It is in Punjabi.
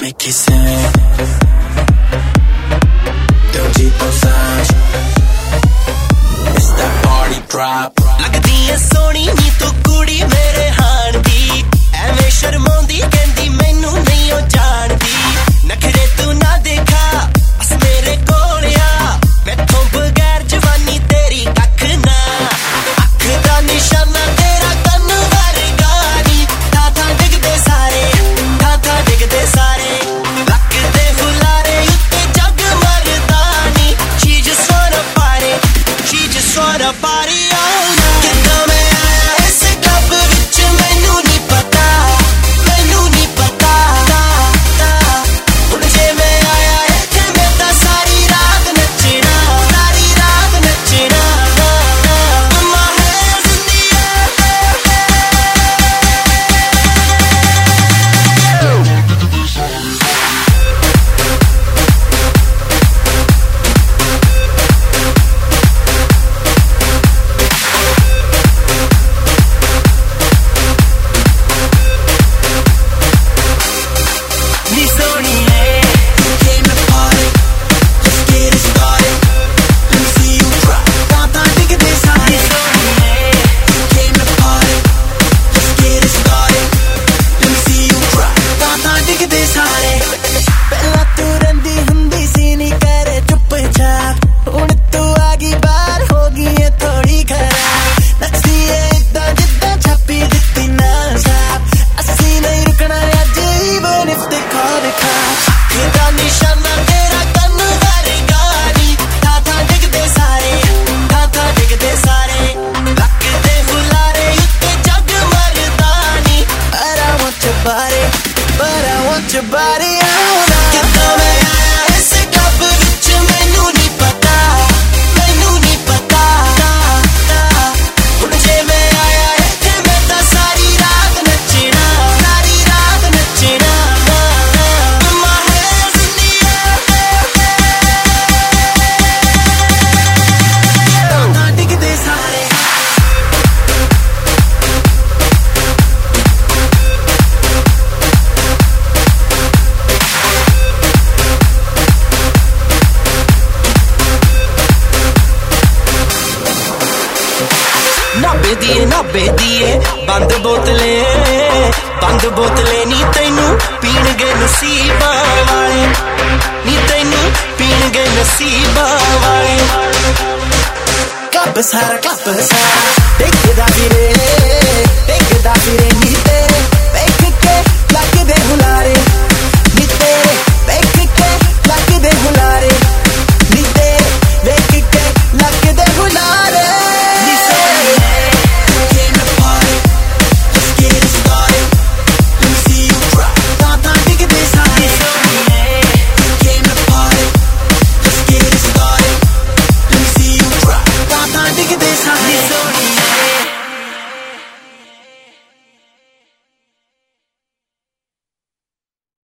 Let's make it. Don't you posage? It's the party prop. ਲੱਗਦੀ ਐ ਸੋਹਣੀ ਨੀ ਤੂੰ ਕੁੜੀ ਮੇਰੇ handy. ਦੀ ਐਵੇਂ ਸ਼ਰਮਾਉਂਦੀ ਨਾਬੇ ਦੀਏ ਨਾਬੇ ਦੀਏ। ਬੰਦ ਬੋਤਲੇ ਬੰਦ ਬੋਤਲੇ, ਨੀ ਤੈਨੂੰ ਪੀਣਗੇ ਨਸੀਬਾਂ ਵਾਲੇ। ਨੀ ਤੈਨੂੰ ਪੀਣਗੇ ਨਸੀਬਾਂ ਵਾਲੇ। ਕੱਪ ਸਾਰਾ ਕੱਪ ਸਾਰਾ, ਦੇਖਦਾ ਵੀ